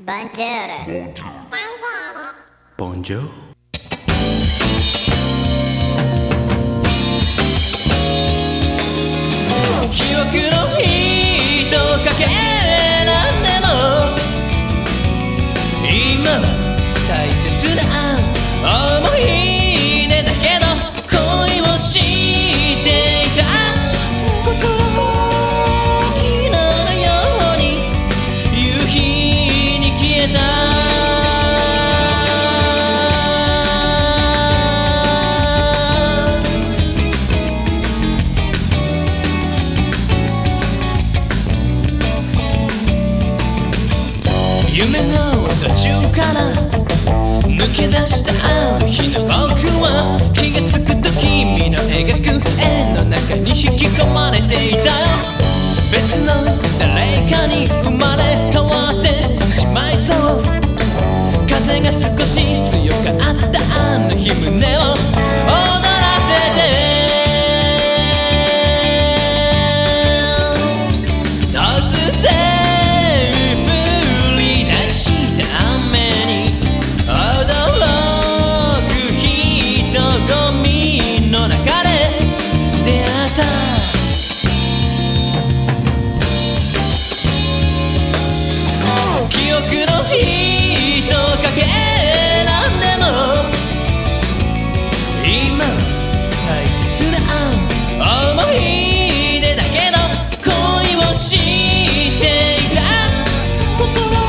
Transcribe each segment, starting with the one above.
Buongiorno. Bonjour. 記憶の糸かけらんでも今は大切な思い夢の途中から抜け出したある日の記憶の糸かけらんでも今大切な思い出だけど恋をしていた心も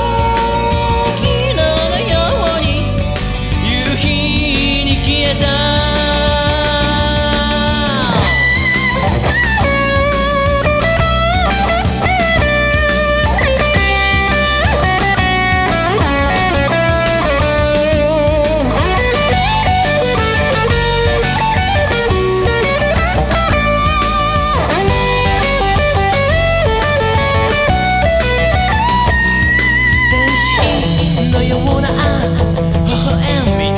昨日のように夕日に消えたのような微笑み